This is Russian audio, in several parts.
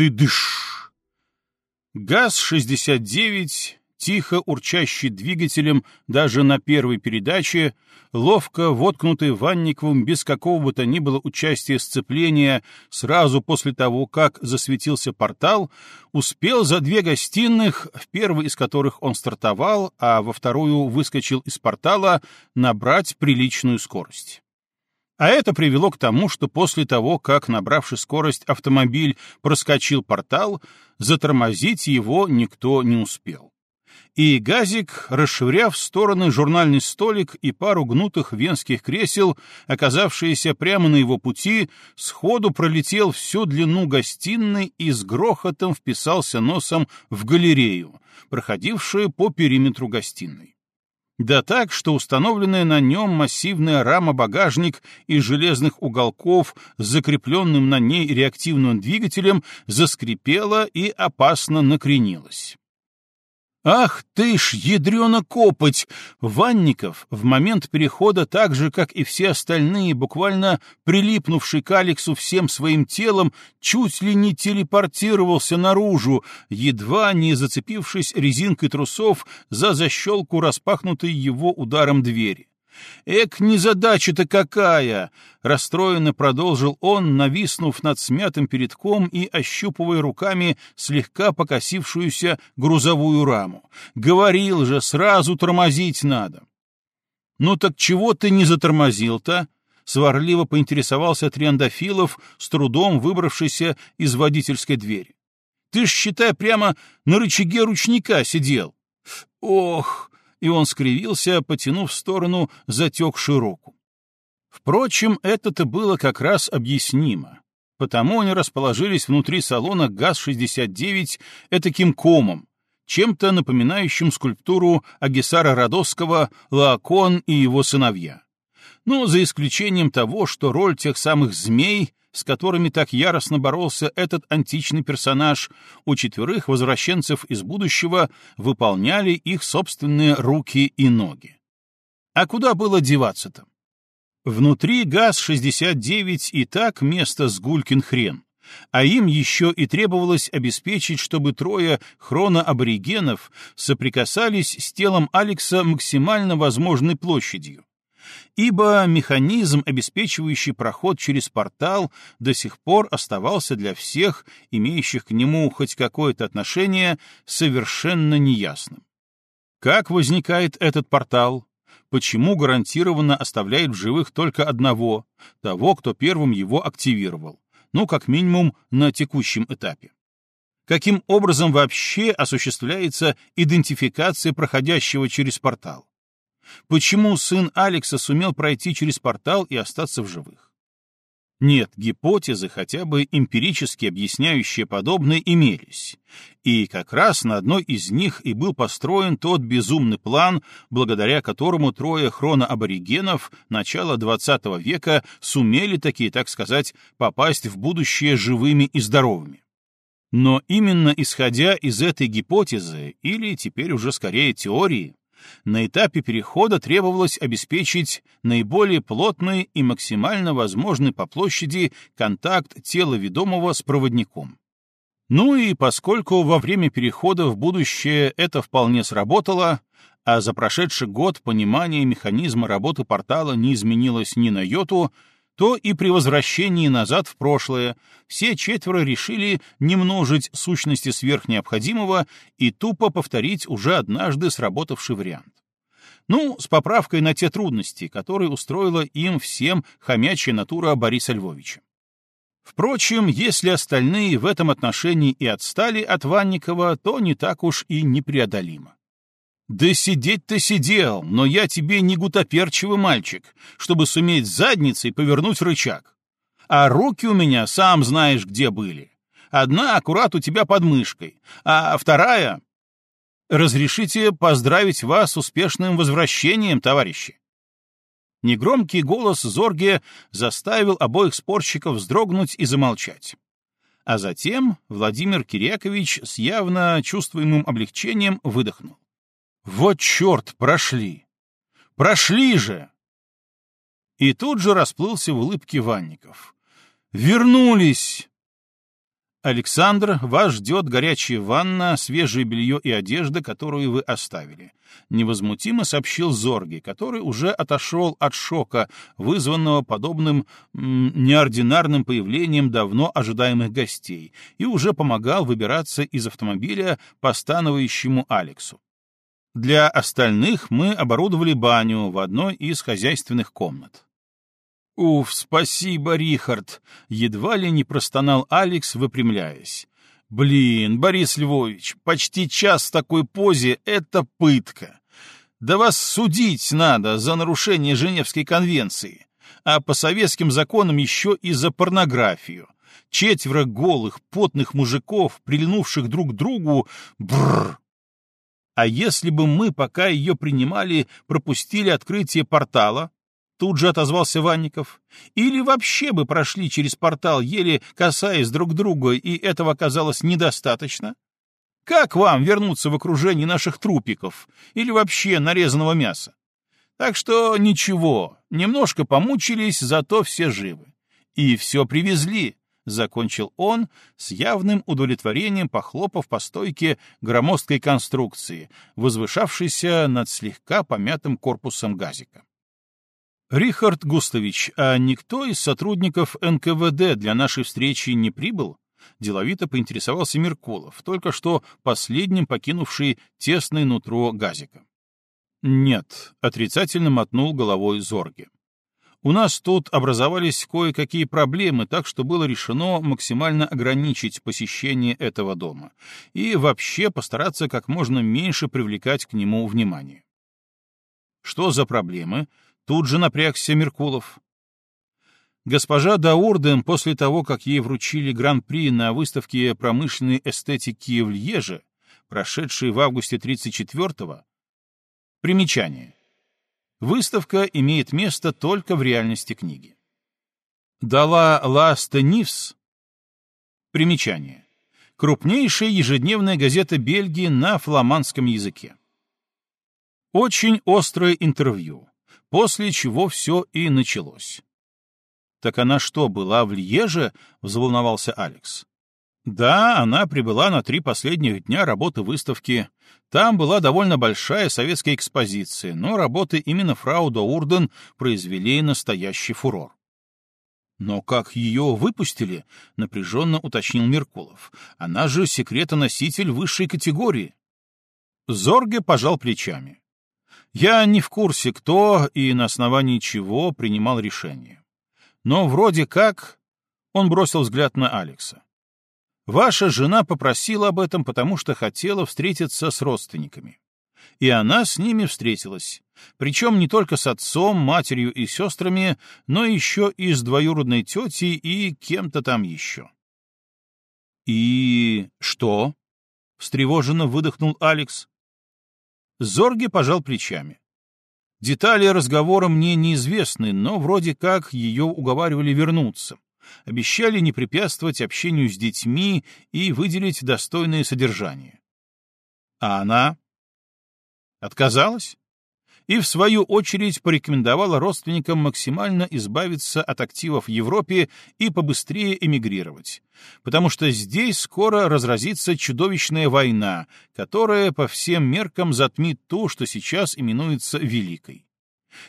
ты дыш! ГАЗ-69 тихо урчащий двигателем даже на первой передаче, ловко воткнутый Ванниковым без какого бы то ни было участия сцепления сразу после того, как засветился портал, успел за две гостиных, в первой из которых он стартовал, а во вторую выскочил из портала, набрать приличную скорость. А это привело к тому, что после того, как, набравший скорость, автомобиль проскочил портал, затормозить его никто не успел и Газик, расшвыряв стороны журнальный столик и пару гнутых венских кресел, оказавшиеся прямо на его пути, сходу пролетел всю длину гостиной и с грохотом вписался носом в галерею, проходившую по периметру гостиной. Да так, что установленная на нем массивная рама-багажник из железных уголков с закрепленным на ней реактивным двигателем заскрипела и опасно накренилась. Ах ты ж, ядрена копоть! Ванников в момент перехода так же, как и все остальные, буквально прилипнувший к Алексу всем своим телом, чуть ли не телепортировался наружу, едва не зацепившись резинкой трусов за защелку распахнутой его ударом двери. «Эк, незадача-то какая!» — расстроенно продолжил он, нависнув над смятым передком и ощупывая руками слегка покосившуюся грузовую раму. «Говорил же, сразу тормозить надо!» «Ну так чего ты не затормозил-то?» — сварливо поинтересовался Триандафилов, с трудом выбравшийся из водительской двери. «Ты ж, считай, прямо на рычаге ручника сидел!» «Ох!» И он скривился, потянув в сторону затекшую руку. Впрочем, это-то было как раз объяснимо. Потому они расположились внутри салона ГАЗ-69 этаким комом, чем-то напоминающим скульптуру Агисара Родосского «Лаокон и его сыновья». Ну, за исключением того, что роль тех самых змей с которыми так яростно боролся этот античный персонаж, у четверых возвращенцев из будущего выполняли их собственные руки и ноги. А куда было деваться-то? Внутри ГАЗ-69 и так место с гулькин хрен, а им еще и требовалось обеспечить, чтобы трое хроноаборигенов соприкасались с телом Алекса максимально возможной площадью, ибо механизм, обеспечивающий проход через портал, до сих пор оставался для всех, имеющих к нему хоть какое-то отношение, совершенно неясным. Как возникает этот портал? Почему гарантированно оставляет в живых только одного, того, кто первым его активировал? Ну, как минимум, на текущем этапе. Каким образом вообще осуществляется идентификация проходящего через портал? Почему сын Алекса сумел пройти через портал и остаться в живых? Нет, гипотезы, хотя бы эмпирически объясняющие подобное, имелись. И как раз на одной из них и был построен тот безумный план, благодаря которому трое хроноаборигенов начала XX века сумели такие, так сказать, попасть в будущее живыми и здоровыми. Но именно исходя из этой гипотезы, или теперь уже скорее теории, на этапе перехода требовалось обеспечить наиболее плотный и максимально возможный по площади контакт тела ведомого с проводником. Ну и поскольку во время перехода в будущее это вполне сработало, а за прошедший год понимание механизма работы портала не изменилось ни на йоту, то и при возвращении назад в прошлое все четверо решили не множить сущности сверх необходимого и тупо повторить уже однажды сработавший вариант. Ну, с поправкой на те трудности, которые устроила им всем хомячья натура Бориса Львовича. Впрочем, если остальные в этом отношении и отстали от Ванникова, то не так уж и непреодолимо. «Да сидеть-то сидел, но я тебе не гутоперчивый мальчик, чтобы суметь задницей повернуть рычаг. А руки у меня, сам знаешь, где были. Одна аккурат у тебя под мышкой, а вторая... Разрешите поздравить вас с успешным возвращением, товарищи!» Негромкий голос Зорге заставил обоих спорщиков вздрогнуть и замолчать. А затем Владимир Кирякович с явно чувствуемым облегчением выдохнул. Вот черт, прошли! Прошли же! И тут же расплылся в улыбке Ванников. Вернулись! «Александр, вас ждет горячая ванна, свежее белье и одежда, которую вы оставили», — невозмутимо сообщил Зорги, который уже отошел от шока, вызванного подобным неординарным появлением давно ожидаемых гостей, и уже помогал выбираться из автомобиля постановающему Алексу. Для остальных мы оборудовали баню в одной из хозяйственных комнат. «Уф, спасибо, Рихард!» — едва ли не простонал Алекс, выпрямляясь. «Блин, Борис Львович, почти час в такой позе — это пытка. Да вас судить надо за нарушение Женевской конвенции, а по советским законам еще и за порнографию. Четверо голых, потных мужиков, прильнувших друг к другу, бррр, а если бы мы, пока ее принимали, пропустили открытие портала, Тут же отозвался Ванников. Или вообще бы прошли через портал, еле касаясь друг друга, и этого оказалось недостаточно? Как вам вернуться в окружении наших трупиков или вообще нарезанного мяса? Так что ничего, немножко помучились, зато все живы. И все привезли, — закончил он с явным удовлетворением, похлопав по стойке громоздкой конструкции, возвышавшейся над слегка помятым корпусом газика. «Рихард Густавич, а никто из сотрудников НКВД для нашей встречи не прибыл?» Деловито поинтересовался Меркулов, только что последним покинувший тесное нутро газика. «Нет», — отрицательно мотнул головой Зорги. «У нас тут образовались кое-какие проблемы, так что было решено максимально ограничить посещение этого дома и вообще постараться как можно меньше привлекать к нему внимание». «Что за проблемы?» Тут же напрягся Меркулов. Госпожа Даурден после того, как ей вручили гран-при на выставке промышленной эстетики в Льеже, прошедшей в августе 34-го, примечание. Выставка имеет место только в реальности книги. Дала Ласта Нивс, примечание. Крупнейшая ежедневная газета Бельгии на фламандском языке. Очень острое интервью После чего все и началось. «Так она что, была в Льеже?» — взволновался Алекс. «Да, она прибыла на три последних дня работы выставки. Там была довольно большая советская экспозиция, но работы именно фрау Доурден произвели настоящий фурор. «Но как ее выпустили?» — напряженно уточнил Меркулов. «Она же секретоноситель высшей категории». Зорге пожал плечами. Я не в курсе, кто и на основании чего принимал решение. Но вроде как... Он бросил взгляд на Алекса. Ваша жена попросила об этом, потому что хотела встретиться с родственниками. И она с ними встретилась. Причем не только с отцом, матерью и сестрами, но еще и с двоюродной тетей и кем-то там еще. «И что?» — встревоженно выдохнул Алекс. Зорги пожал плечами. Детали разговора мне неизвестны, но вроде как ее уговаривали вернуться. Обещали не препятствовать общению с детьми и выделить достойное содержание. А она отказалась? и, в свою очередь, порекомендовала родственникам максимально избавиться от активов в Европе и побыстрее эмигрировать, потому что здесь скоро разразится чудовищная война, которая по всем меркам затмит то, что сейчас именуется Великой.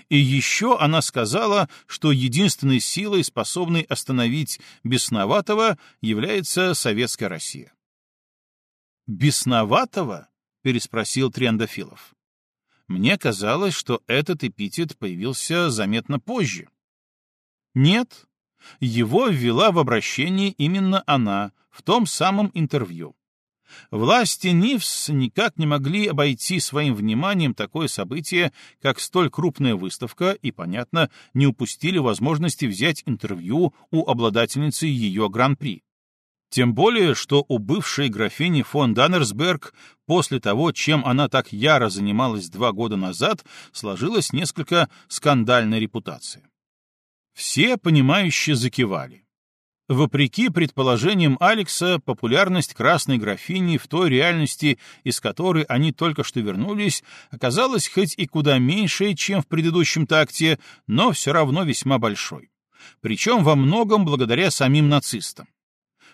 И еще она сказала, что единственной силой, способной остановить бесноватого, является Советская Россия. «Бесноватого?» — переспросил Триандафилов. Мне казалось, что этот эпитет появился заметно позже. Нет, его ввела в обращение именно она, в том самом интервью. Власти Нивс никак не могли обойти своим вниманием такое событие, как столь крупная выставка, и, понятно, не упустили возможности взять интервью у обладательницы ее гран-при. Тем более, что у бывшей графини фон Даннерсберг после того, чем она так яро занималась два года назад, сложилась несколько скандальная репутация. Все понимающе закивали. Вопреки предположениям Алекса, популярность красной графини в той реальности, из которой они только что вернулись, оказалась хоть и куда меньшей, чем в предыдущем такте, но все равно весьма большой. Причем во многом благодаря самим нацистам.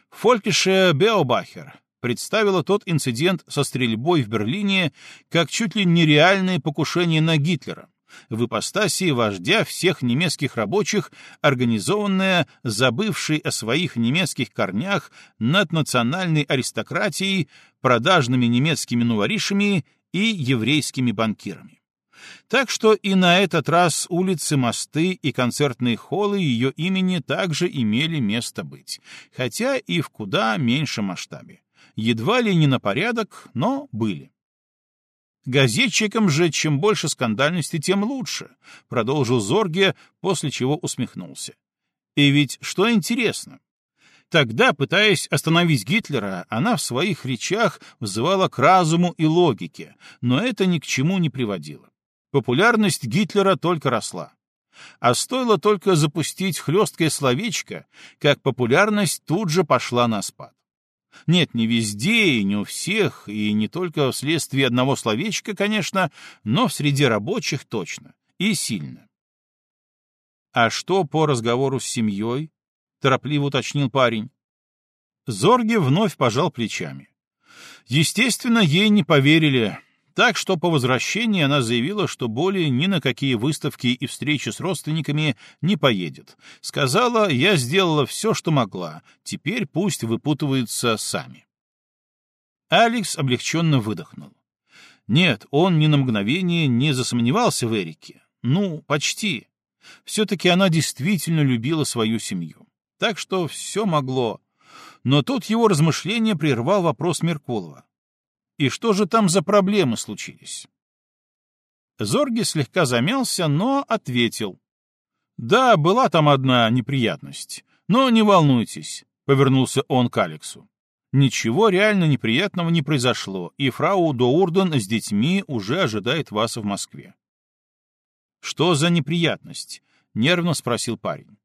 Фолькише Беобахер представила тот инцидент со стрельбой в Берлине как чуть ли нереальное покушение на Гитлера, в ипостаси вождя всех немецких рабочих, организованная забывшей о своих немецких корнях над национальной аристократией, продажными немецкими нуворишами и еврейскими банкирами. Так что и на этот раз улицы, мосты и концертные холлы ее имени также имели место быть, хотя и в куда меньшем масштабе. Едва ли не на порядок, но были. Газетчикам же чем больше скандальности, тем лучше, продолжил Зорге, после чего усмехнулся. И ведь что интересно, Тогда, пытаясь остановить Гитлера, она в своих речах взывала к разуму и логике, но это ни к чему не приводило. Популярность Гитлера только росла. А стоило только запустить хлесткое словечко, как популярность тут же пошла на спад. Нет, не везде и не у всех, и не только вследствие одного словечка, конечно, но в среде рабочих точно, и сильно. А что по разговору с семьей? — торопливо уточнил парень. Зорге вновь пожал плечами. Естественно, ей не поверили, так что по возвращении она заявила, что более ни на какие выставки и встречи с родственниками не поедет. Сказала, я сделала все, что могла, теперь пусть выпутываются сами. Алекс облегченно выдохнул. Нет, он ни на мгновение не засомневался в Эрике. Ну, почти. Все-таки она действительно любила свою семью. Так что все могло. Но тут его размышление прервал вопрос Меркулова. И что же там за проблемы случились? Зорги слегка замялся, но ответил. «Да, была там одна неприятность. Но не волнуйтесь», — повернулся он к Алексу. «Ничего реально неприятного не произошло, и фрау Доурден с детьми уже ожидает вас в Москве». «Что за неприятность?» — нервно спросил парень.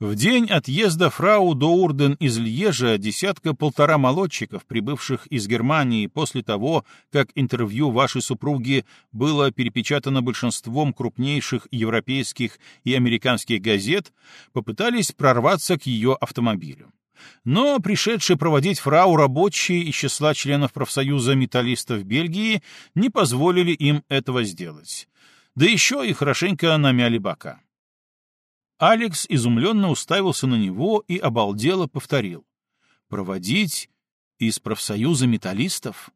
В день отъезда фрау Доурден из Льежа десятка-полтора молодчиков, прибывших из Германии после того, как интервью вашей супруги было перепечатано большинством крупнейших европейских и американских газет, попытались прорваться к ее автомобилю. Но пришедшие проводить фрау рабочие из числа членов профсоюза металлистов Бельгии не позволили им этого сделать. Да еще и хорошенько намяли бока. Алекс изумленно уставился на него и обалдело повторил. «Проводить из профсоюза металлистов?»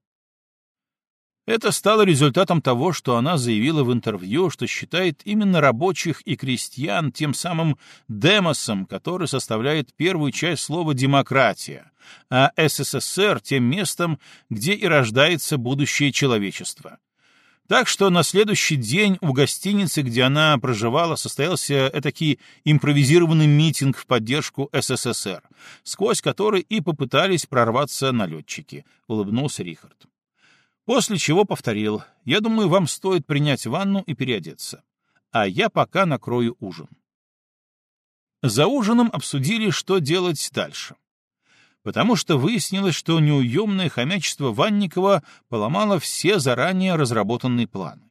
Это стало результатом того, что она заявила в интервью, что считает именно рабочих и крестьян тем самым демосом, который составляет первую часть слова «демократия», а СССР — тем местом, где и рождается будущее человечества. Так что на следующий день в гостинице, где она проживала, состоялся этакий импровизированный митинг в поддержку СССР, сквозь который и попытались прорваться налетчики, — улыбнулся Рихард. После чего повторил, я думаю, вам стоит принять ванну и переодеться. А я пока накрою ужин. За ужином обсудили, что делать дальше потому что выяснилось, что неуемное хомячество Ванникова поломало все заранее разработанные планы.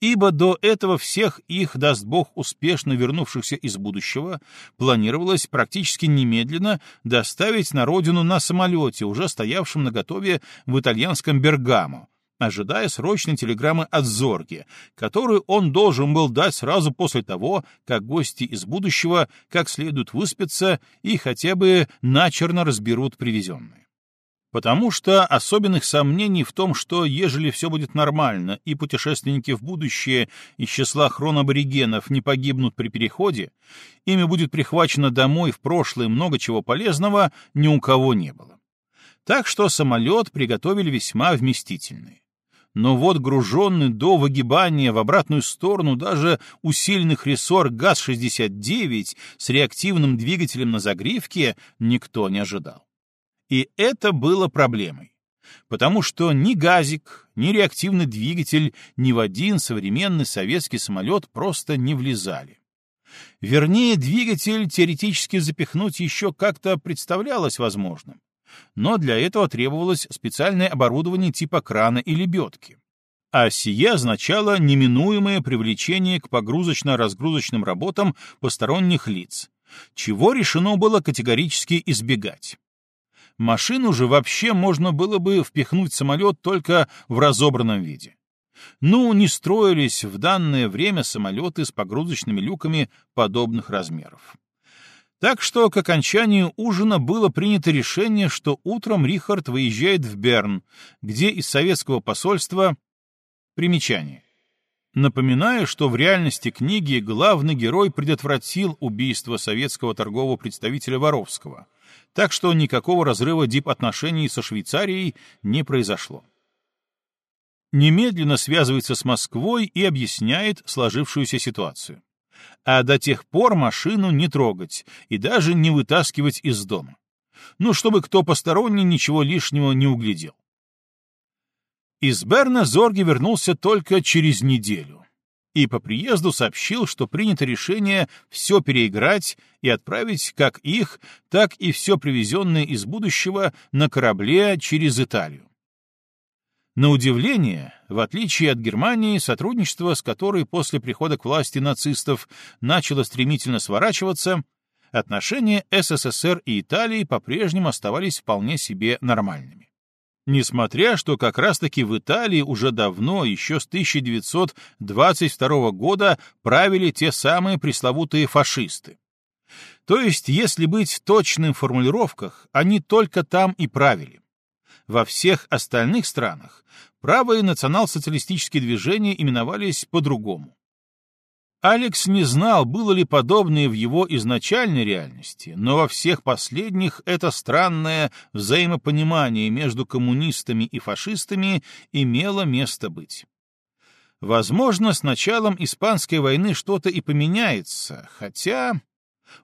Ибо до этого всех их, даст Бог, успешно вернувшихся из будущего, планировалось практически немедленно доставить на родину на самолете, уже стоявшем на готове в итальянском Бергамо, ожидая срочной телеграммы от Зорги, которую он должен был дать сразу после того, как гости из будущего как следует выспятся и хотя бы начерно разберут привезенные. Потому что особенных сомнений в том, что ежели все будет нормально и путешественники в будущее из числа хроноборигенов не погибнут при переходе, ими будет прихвачено домой в прошлое много чего полезного, ни у кого не было. Так что самолет приготовили весьма вместительный но вот груженный до выгибания в обратную сторону даже усиленных рессор ГАЗ-69 с реактивным двигателем на загривке никто не ожидал. И это было проблемой, потому что ни газик, ни реактивный двигатель ни в один современный советский самолет просто не влезали. Вернее, двигатель теоретически запихнуть еще как-то представлялось возможным но для этого требовалось специальное оборудование типа крана и лебедки. А сие означало неминуемое привлечение к погрузочно-разгрузочным работам посторонних лиц, чего решено было категорически избегать. Машину же вообще можно было бы впихнуть самолет только в разобранном виде. Ну, не строились в данное время самолеты с погрузочными люками подобных размеров. Так что к окончанию ужина было принято решение, что утром Рихард выезжает в Берн, где из советского посольства... Примечание. Напоминаю, что в реальности книги главный герой предотвратил убийство советского торгового представителя Воровского, так что никакого разрыва дип-отношений со Швейцарией не произошло. Немедленно связывается с Москвой и объясняет сложившуюся ситуацию а до тех пор машину не трогать и даже не вытаскивать из дома. Ну, чтобы кто посторонний ничего лишнего не углядел. Из Берна Зорги вернулся только через неделю и по приезду сообщил, что принято решение все переиграть и отправить как их, так и все привезенное из будущего на корабле через Италию. На удивление, в отличие от Германии, сотрудничество с которой после прихода к власти нацистов начало стремительно сворачиваться, отношения СССР и Италии по-прежнему оставались вполне себе нормальными. Несмотря, что как раз-таки в Италии уже давно, еще с 1922 года, правили те самые пресловутые фашисты. То есть, если быть точным в формулировках, они только там и правили во всех остальных странах правые национал-социалистические движения именовались по-другому. Алекс не знал, было ли подобное в его изначальной реальности, но во всех последних это странное взаимопонимание между коммунистами и фашистами имело место быть. Возможно, с началом Испанской войны что-то и поменяется, хотя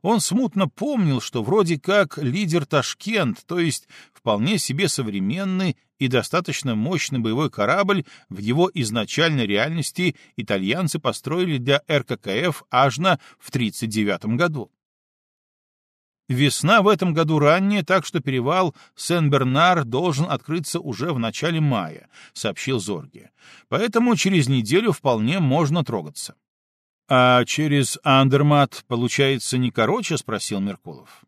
он смутно помнил, что вроде как лидер Ташкент, то есть вполне себе современный и достаточно мощный боевой корабль в его изначальной реальности итальянцы построили для РККФ Ажна в 1939 году. Весна в этом году ранняя, так что перевал Сен-Бернар должен открыться уже в начале мая, сообщил Зорге. Поэтому через неделю вполне можно трогаться. «А через Андермат, получается, не короче?» — спросил Меркулов.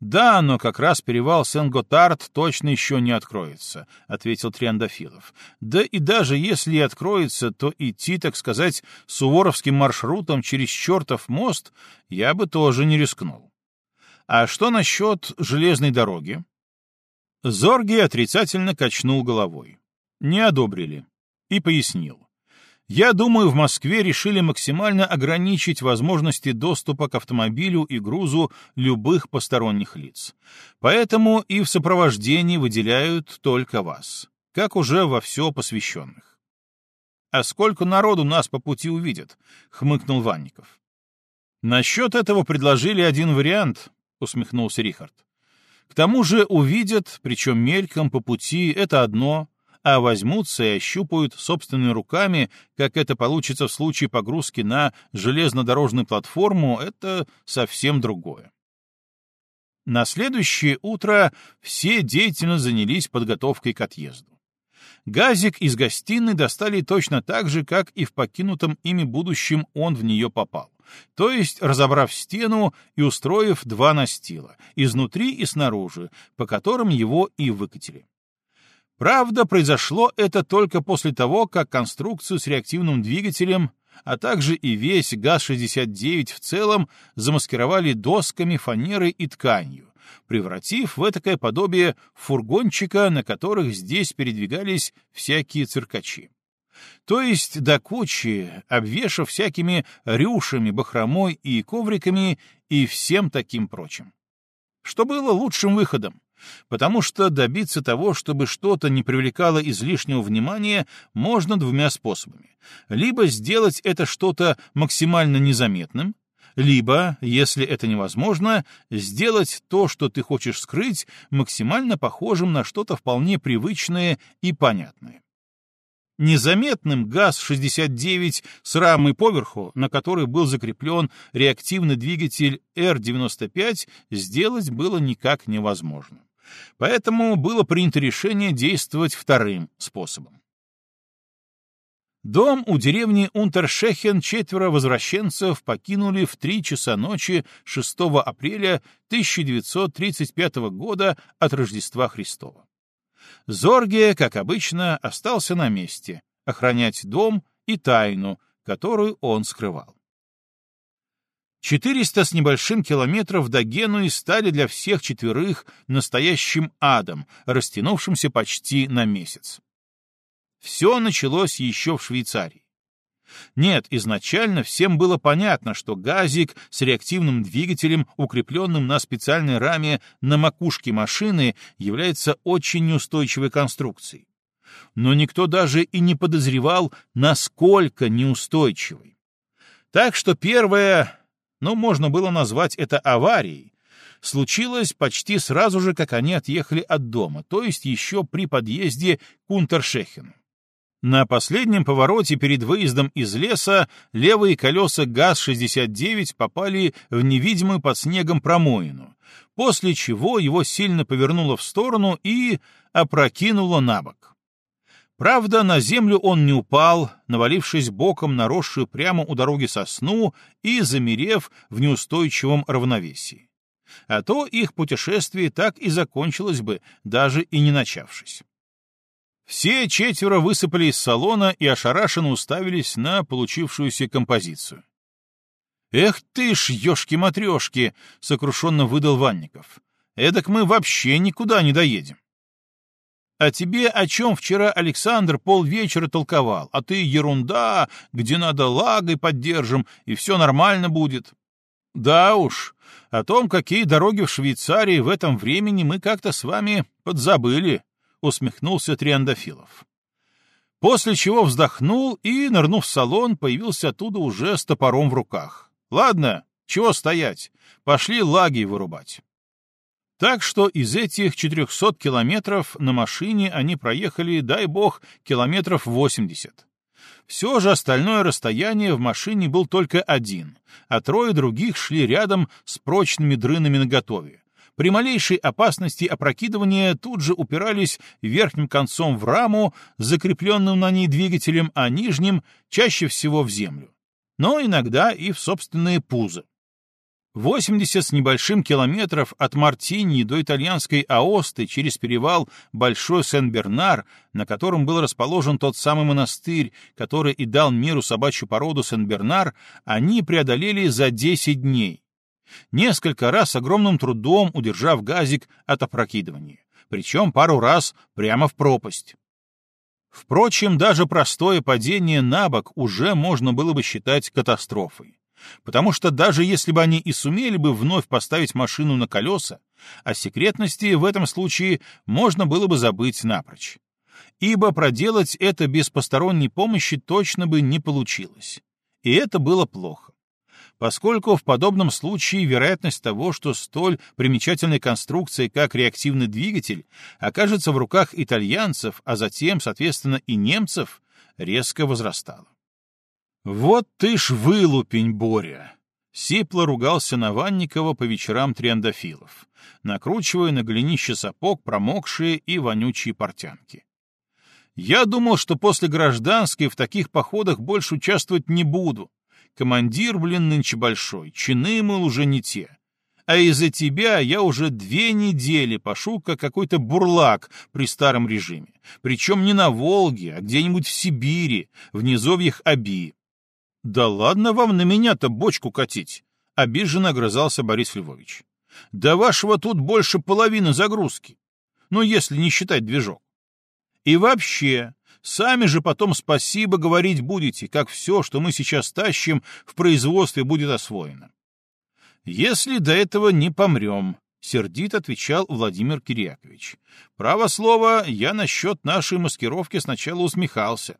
«Да, но как раз перевал Сен-Готард точно еще не откроется», — ответил Триандафилов. «Да и даже если и откроется, то идти, так сказать, суворовским маршрутом через чертов мост я бы тоже не рискнул. А что насчет железной дороги?» Зорги отрицательно качнул головой. Не одобрили. И пояснил. Я думаю, в Москве решили максимально ограничить возможности доступа к автомобилю и грузу любых посторонних лиц. Поэтому и в сопровождении выделяют только вас, как уже во все посвященных. «А сколько народу нас по пути увидят?» — хмыкнул Ванников. «Насчет этого предложили один вариант», — усмехнулся Рихард. «К тому же увидят, причем мельком по пути, это одно, а возьмутся и ощупают собственными руками, как это получится в случае погрузки на железнодорожную платформу, это совсем другое. На следующее утро все деятельно занялись подготовкой к отъезду. Газик из гостиной достали точно так же, как и в покинутом ими будущем он в нее попал. То есть, разобрав стену и устроив два настила, изнутри и снаружи, по которым его и выкатили. Правда, произошло это только после того, как конструкцию с реактивным двигателем, а также и весь ГАЗ-69 в целом замаскировали досками, фанерой и тканью, превратив в этакое подобие фургончика, на которых здесь передвигались всякие циркачи. То есть до кучи, обвешав всякими рюшами, бахромой и ковриками и всем таким прочим. Что было лучшим выходом? Потому что добиться того, чтобы что-то не привлекало излишнего внимания, можно двумя способами. Либо сделать это что-то максимально незаметным, либо, если это невозможно, сделать то, что ты хочешь скрыть, максимально похожим на что-то вполне привычное и понятное. Незаметным ГАЗ-69 с рамой поверху, на которой был закреплен реактивный двигатель Р-95, сделать было никак невозможно. Поэтому было принято решение действовать вторым способом. Дом у деревни Унтершехен четверо возвращенцев покинули в три часа ночи 6 апреля 1935 года от Рождества Христова. Зорге, как обычно, остался на месте, охранять дом и тайну, которую он скрывал. Четыреста с небольшим километров до Генуи стали для всех четверых настоящим адом, растянувшимся почти на месяц. Все началось еще в Швейцарии. Нет, изначально всем было понятно, что газик с реактивным двигателем, укрепленным на специальной раме на макушке машины, является очень неустойчивой конструкцией. Но никто даже и не подозревал, насколько неустойчивой. Так что первое, ну, можно было назвать это аварией, случилось почти сразу же, как они отъехали от дома, то есть еще при подъезде к Унтершехену. На последнем повороте перед выездом из леса левые колеса ГАЗ-69 попали в невидимую под снегом промоину, после чего его сильно повернуло в сторону и опрокинуло на бок. Правда, на землю он не упал, навалившись боком на росшую прямо у дороги сосну и замерев в неустойчивом равновесии. А то их путешествие так и закончилось бы, даже и не начавшись. Все четверо высыпали из салона и ошарашенно уставились на получившуюся композицию. «Эх ты ж, ёшки-матрёшки!» — сокрушенно выдал Ванников. «Эдак мы вообще никуда не доедем». «А тебе о чем вчера Александр полвечера толковал? А ты ерунда, где надо лагой поддержим, и все нормально будет». «Да уж, о том, какие дороги в Швейцарии в этом времени мы как-то с вами подзабыли», — усмехнулся Триандафилов. После чего вздохнул и, нырнув в салон, появился оттуда уже с топором в руках. «Ладно, чего стоять? Пошли лаги вырубать». Так что из этих 400 километров на машине они проехали, дай бог, километров 80. Все же остальное расстояние в машине был только один, а трое других шли рядом с прочными дрынами наготове, при малейшей опасности опрокидывания тут же упирались верхним концом в раму, закрепленным на ней двигателем, а нижним — чаще всего в землю. Но иногда и в собственные пузо. 80 с небольшим километров от Мартини до итальянской Аосты через перевал Большой Сен-Бернар, на котором был расположен тот самый монастырь, который и дал миру собачью породу Сен-Бернар, они преодолели за 10 дней, несколько раз огромным трудом удержав газик от опрокидывания, причем пару раз прямо в пропасть. Впрочем, даже простое падение на бок уже можно было бы считать катастрофой, потому что даже если бы они и сумели бы вновь поставить машину на колеса, о секретности в этом случае можно было бы забыть напрочь. Ибо проделать это без посторонней помощи точно бы не получилось. И это было плохо поскольку в подобном случае вероятность того, что столь примечательной конструкция, как реактивный двигатель, окажется в руках итальянцев, а затем, соответственно, и немцев, резко возрастала. «Вот ты ж вылупень, Боря!» Сипло ругался на Ванникова по вечерам триандафилов, накручивая на голенище сапог промокшие и вонючие портянки. «Я думал, что после гражданской в таких походах больше участвовать не буду, Командир, блин, нынче большой, чины, мол, уже не те. А из-за тебя я уже две недели пошу, как какой-то бурлак при старом режиме. Причем не на Волге, а где-нибудь в Сибири, в низовьях Аби. Да ладно вам на меня-то бочку катить, обиженно огрызался Борис Львович. Да вашего тут больше половины загрузки. Ну, если не считать движок. И вообще, Сами же потом спасибо говорить будете, как все, что мы сейчас тащим, в производстве будет освоено. Если до этого не помрем, — сердит отвечал Владимир Кирьякович. «Право слово, я насчет нашей маскировки сначала усмехался,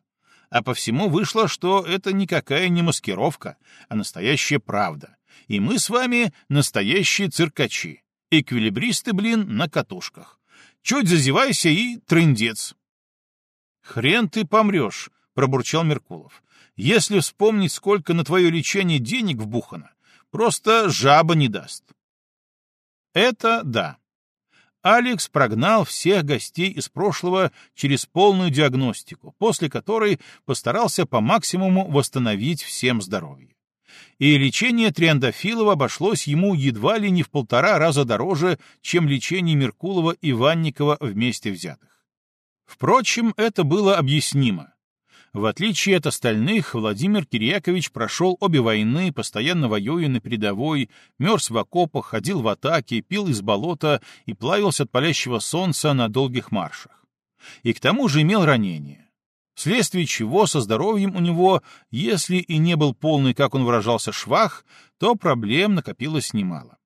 а по всему вышло, что это никакая не маскировка, а настоящая правда. И мы с вами настоящие циркачи, эквилибристы, блин, на катушках. Чуть зазевайся и трындец. «Хрен ты помрешь», — пробурчал Меркулов. «Если вспомнить, сколько на твое лечение денег вбухано, просто жаба не даст». Это да. Алекс прогнал всех гостей из прошлого через полную диагностику, после которой постарался по максимуму восстановить всем здоровье. И лечение Триандафилова обошлось ему едва ли не в полтора раза дороже, чем лечение Меркулова и Ванникова вместе взятых. Впрочем, это было объяснимо. В отличие от остальных, Владимир Кирьякович прошел обе войны, постоянно воюя на передовой, мерз в окопах, ходил в атаке, пил из болота и плавился от палящего солнца на долгих маршах. И к тому же имел ранение. Вследствие чего со здоровьем у него, если и не был полный, как он выражался, швах, то проблем накопилось немало.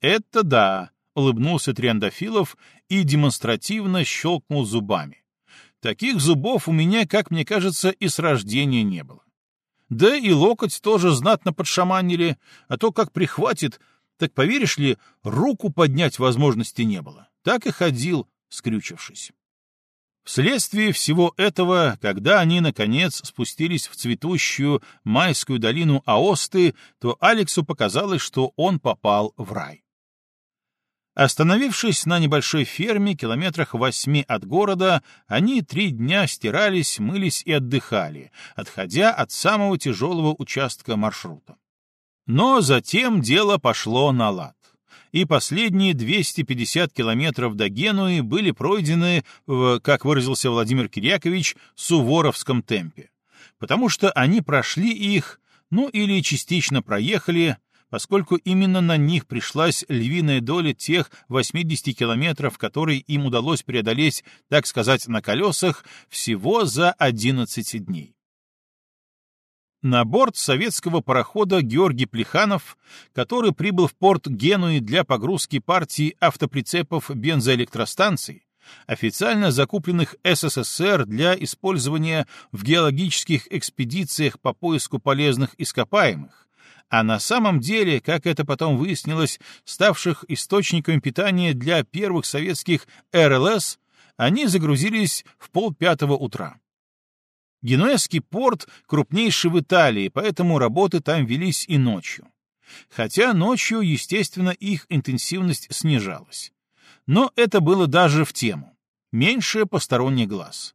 «Это да», — улыбнулся Триандафилов и демонстративно щелкнул зубами. Таких зубов у меня, как мне кажется, и с рождения не было. Да и локоть тоже знатно подшаманили, а то как прихватит, так, поверишь ли, руку поднять возможности не было. Так и ходил, скрючившись. Вследствие всего этого, когда они, наконец, спустились в цветущую майскую долину Аосты, то Алексу показалось, что он попал в рай. Остановившись на небольшой ферме, километрах восьми от города, они три дня стирались, мылись и отдыхали, отходя от самого тяжелого участка маршрута. Но затем дело пошло на лад и последние 250 километров до Генуи были пройдены в, как выразился Владимир Кирякович, суворовском темпе, потому что они прошли их, ну или частично проехали, поскольку именно на них пришлась львиная доля тех 80 километров, которые им удалось преодолеть, так сказать, на колесах, всего за 11 дней. На борт советского парохода Георгий Плеханов, который прибыл в порт Генуи для погрузки партии автоприцепов бензоэлектростанций, официально закупленных СССР для использования в геологических экспедициях по поиску полезных ископаемых, а на самом деле, как это потом выяснилось, ставших источником питания для первых советских РЛС, они загрузились в полпятого утра. Генуэзский порт крупнейший в Италии, поэтому работы там велись и ночью. Хотя ночью, естественно, их интенсивность снижалась. Но это было даже в тему. Меньше посторонних глаз.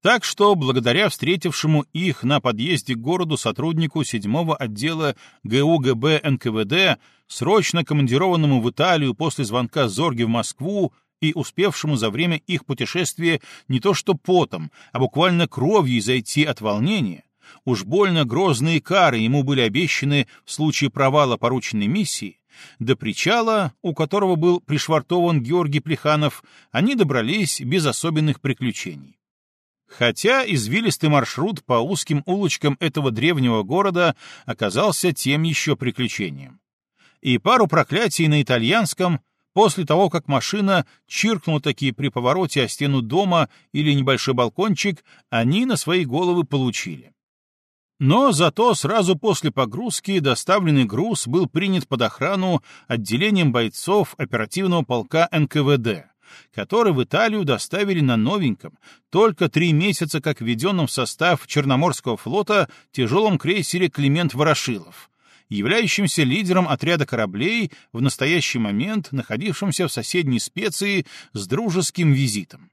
Так что, благодаря встретившему их на подъезде к городу сотруднику седьмого отдела ГУГБ НКВД, срочно командированному в Италию после звонка Зорги в Москву и успевшему за время их путешествия не то что потом, а буквально кровью зайти от волнения, уж больно грозные кары ему были обещаны в случае провала порученной миссии, до причала, у которого был пришвартован Георгий Плеханов, они добрались без особенных приключений. Хотя извилистый маршрут по узким улочкам этого древнего города оказался тем еще приключением. И пару проклятий на итальянском после того, как машина чиркнула такие при повороте о стену дома или небольшой балкончик, они на свои головы получили. Но зато сразу после погрузки доставленный груз был принят под охрану отделением бойцов оперативного полка НКВД, который в Италию доставили на новеньком, только три месяца как введенном в состав Черноморского флота тяжелом крейсере Климент Ворошилов, являющимся лидером отряда кораблей в настоящий момент находившимся в соседней специи с дружеским визитом.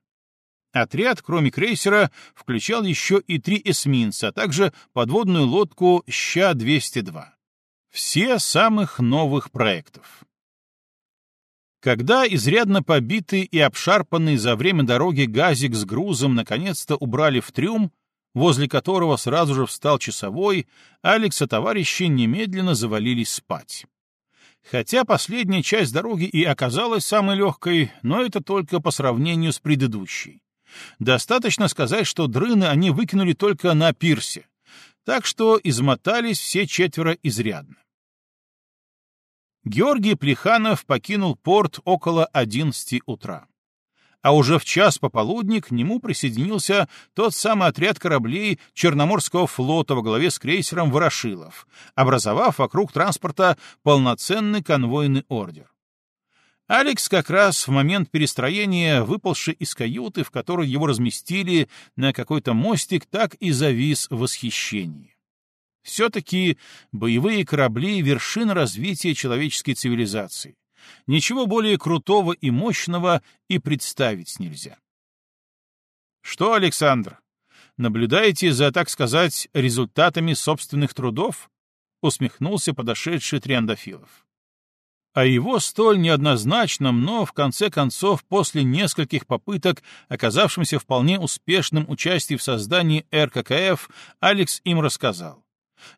Отряд, кроме крейсера, включал еще и три эсминца, а также подводную лодку «Ща-202». Все самых новых проектов. Когда изрядно побитый и обшарпанный за время дороги газик с грузом наконец-то убрали в трюм, возле которого сразу же встал часовой, Алекс и товарищи немедленно завалились спать. Хотя последняя часть дороги и оказалась самой легкой, но это только по сравнению с предыдущей. Достаточно сказать, что дрыны они выкинули только на пирсе, так что измотались все четверо изрядно. Георгий Плеханов покинул порт около 11 утра. А уже в час пополудни к нему присоединился тот самый отряд кораблей Черноморского флота во главе с крейсером «Ворошилов», образовав вокруг транспорта полноценный конвойный ордер. Алекс как раз в момент перестроения, выползший из каюты, в которой его разместили на какой-то мостик, так и завис в восхищении. Все-таки боевые корабли — вершина развития человеческой цивилизации. Ничего более крутого и мощного и представить нельзя. Что, Александр, наблюдаете за, так сказать, результатами собственных трудов? Усмехнулся подошедший Триандафилов о его столь неоднозначном, но, в конце концов, после нескольких попыток, оказавшемся вполне успешным участии в создании РККФ, Алекс им рассказал.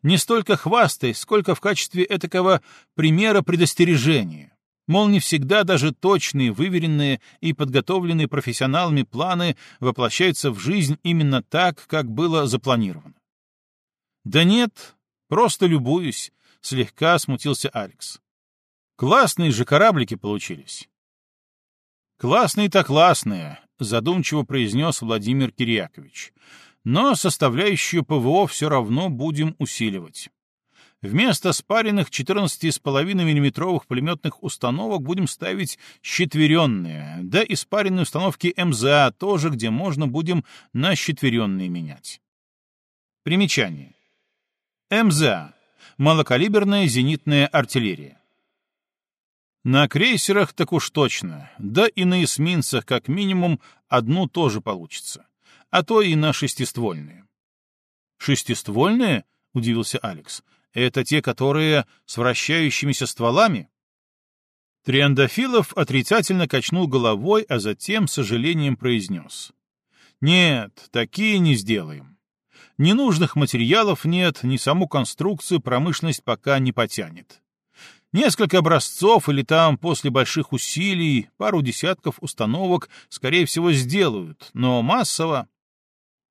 Не столько хвастай, сколько в качестве этакого примера предостережения. Мол, не всегда даже точные, выверенные и подготовленные профессионалами планы воплощаются в жизнь именно так, как было запланировано. «Да нет, просто любуюсь», — слегка смутился Алекс. Классные же кораблики получились. Классные-то классные, задумчиво произнес Владимир Кирьякович. Но составляющую ПВО все равно будем усиливать. Вместо спаренных 14,5 миллиметровых пулеметных установок будем ставить щетверенные, да и спаренные установки МЗА тоже, где можно будем на щетверенные менять. Примечание. МЗА — малокалиберная зенитная артиллерия. На крейсерах так уж точно, да и на эсминцах как минимум одну тоже получится, а то и на шестиствольные. «Шестиствольные?» — удивился Алекс. «Это те, которые с вращающимися стволами?» Триандафилов отрицательно качнул головой, а затем с сожалением произнес. «Нет, такие не сделаем. Ненужных материалов нет, ни саму конструкцию промышленность пока не потянет. Несколько образцов или там после больших усилий пару десятков установок, скорее всего, сделают, но массово.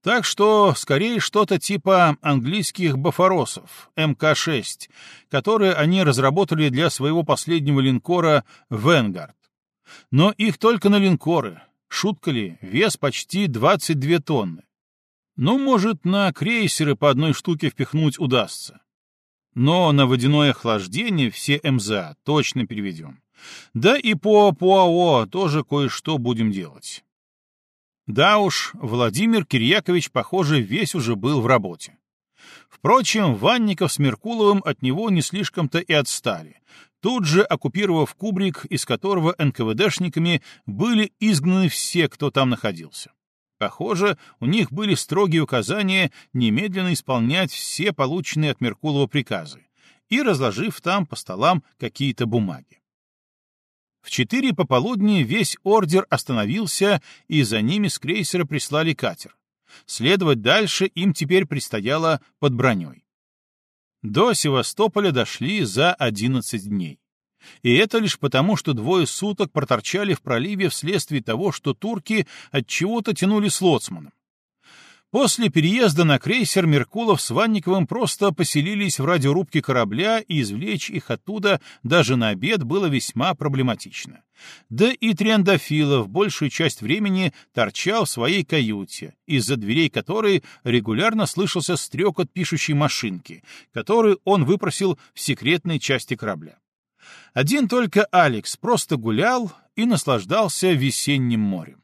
Так что, скорее, что-то типа английских бафоросов МК-6, которые они разработали для своего последнего линкора «Венгард». Но их только на линкоры. Шутка ли, вес почти 22 тонны. Ну, может, на крейсеры по одной штуке впихнуть удастся. Но на водяное охлаждение все МЗА точно переведем. Да и по ПУАО тоже кое-что будем делать. Да уж, Владимир Кирьякович, похоже, весь уже был в работе. Впрочем, Ванников с Меркуловым от него не слишком-то и отстали, тут же оккупировав кубрик, из которого НКВДшниками были изгнаны все, кто там находился. Похоже, у них были строгие указания немедленно исполнять все полученные от Меркулова приказы и разложив там по столам какие-то бумаги. В четыре пополудни весь ордер остановился, и за ними с крейсера прислали катер. Следовать дальше им теперь предстояло под броней. До Севастополя дошли за 11 дней. И это лишь потому, что двое суток проторчали в проливе вследствие того, что турки от чего-то тянули с лоцманом. После переезда на крейсер Меркулов с Ванниковым просто поселились в радиорубке корабля, и извлечь их оттуда даже на обед было весьма проблематично. Да и Триандафилов большую часть времени торчал в своей каюте, из-за дверей которой регулярно слышался стрекот пишущей машинки, которую он выпросил в секретной части корабля. Один только Алекс просто гулял и наслаждался весенним морем.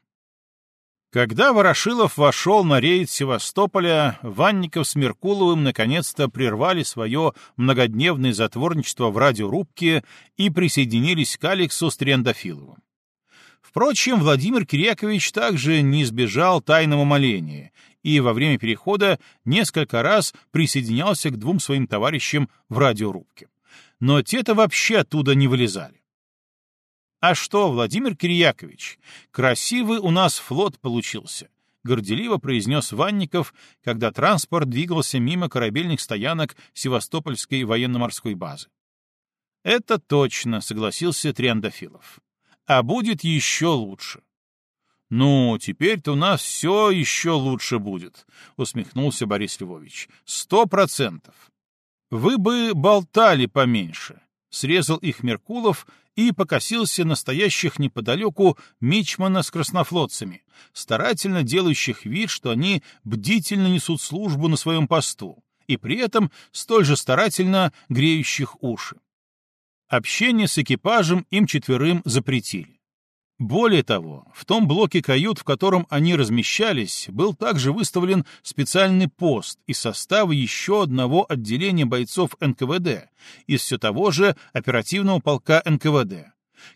Когда Ворошилов вошел на рейд Севастополя, Ванников с Меркуловым наконец-то прервали свое многодневное затворничество в радиорубке и присоединились к Алексу с Триандафиловым. Впрочем, Владимир Кирякович также не избежал тайного моления и во время перехода несколько раз присоединялся к двум своим товарищам в радиорубке но те-то вообще оттуда не вылезали. «А что, Владимир Кирьякович, красивый у нас флот получился», — горделиво произнес Ванников, когда транспорт двигался мимо корабельных стоянок Севастопольской военно-морской базы. «Это точно», — согласился Триандафилов. «А будет еще лучше». «Ну, теперь-то у нас все еще лучше будет», — усмехнулся Борис Львович. «Сто процентов». Вы бы болтали поменьше, срезал их Меркулов и покосился настоящих неподалеку мичмана с краснофлотцами, старательно делающих вид, что они бдительно несут службу на своем посту, и при этом столь же старательно греющих уши. Общение с экипажем им четверым запретили. Более того, в том блоке кают, в котором они размещались, был также выставлен специальный пост из состава еще одного отделения бойцов НКВД из все того же оперативного полка НКВД,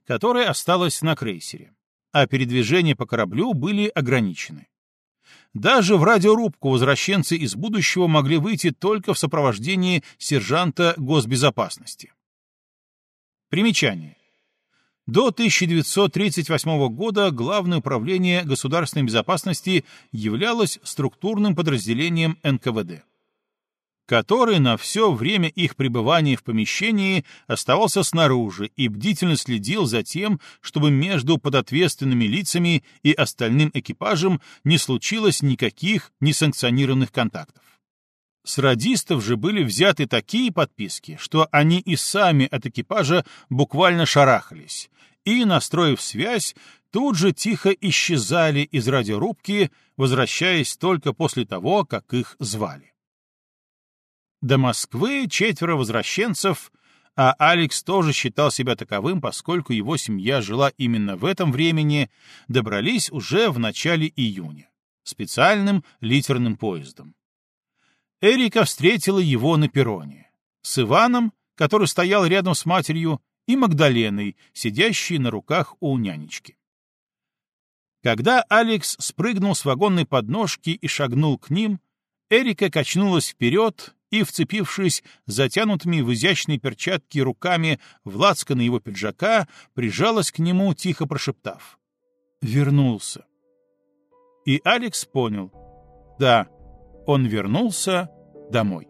которая осталась на крейсере, а передвижения по кораблю были ограничены. Даже в радиорубку возвращенцы из будущего могли выйти только в сопровождении сержанта госбезопасности. Примечание. До 1938 года Главное управление государственной безопасности являлось структурным подразделением НКВД, который на все время их пребывания в помещении оставался снаружи и бдительно следил за тем, чтобы между подответственными лицами и остальным экипажем не случилось никаких несанкционированных контактов. С радистов же были взяты такие подписки, что они и сами от экипажа буквально шарахались, и, настроив связь, тут же тихо исчезали из радиорубки, возвращаясь только после того, как их звали. До Москвы четверо возвращенцев, а Алекс тоже считал себя таковым, поскольку его семья жила именно в этом времени, добрались уже в начале июня специальным литерным поездом. Эрика встретила его на перроне. С Иваном, который стоял рядом с матерью, и Магдаленой, сидящей на руках у нянечки. Когда Алекс спрыгнул с вагонной подножки и шагнул к ним, Эрика качнулась вперед и, вцепившись затянутыми в изящные перчатки руками в на его пиджака, прижалась к нему, тихо прошептав. «Вернулся». И Алекс понял. Да, он вернулся домой.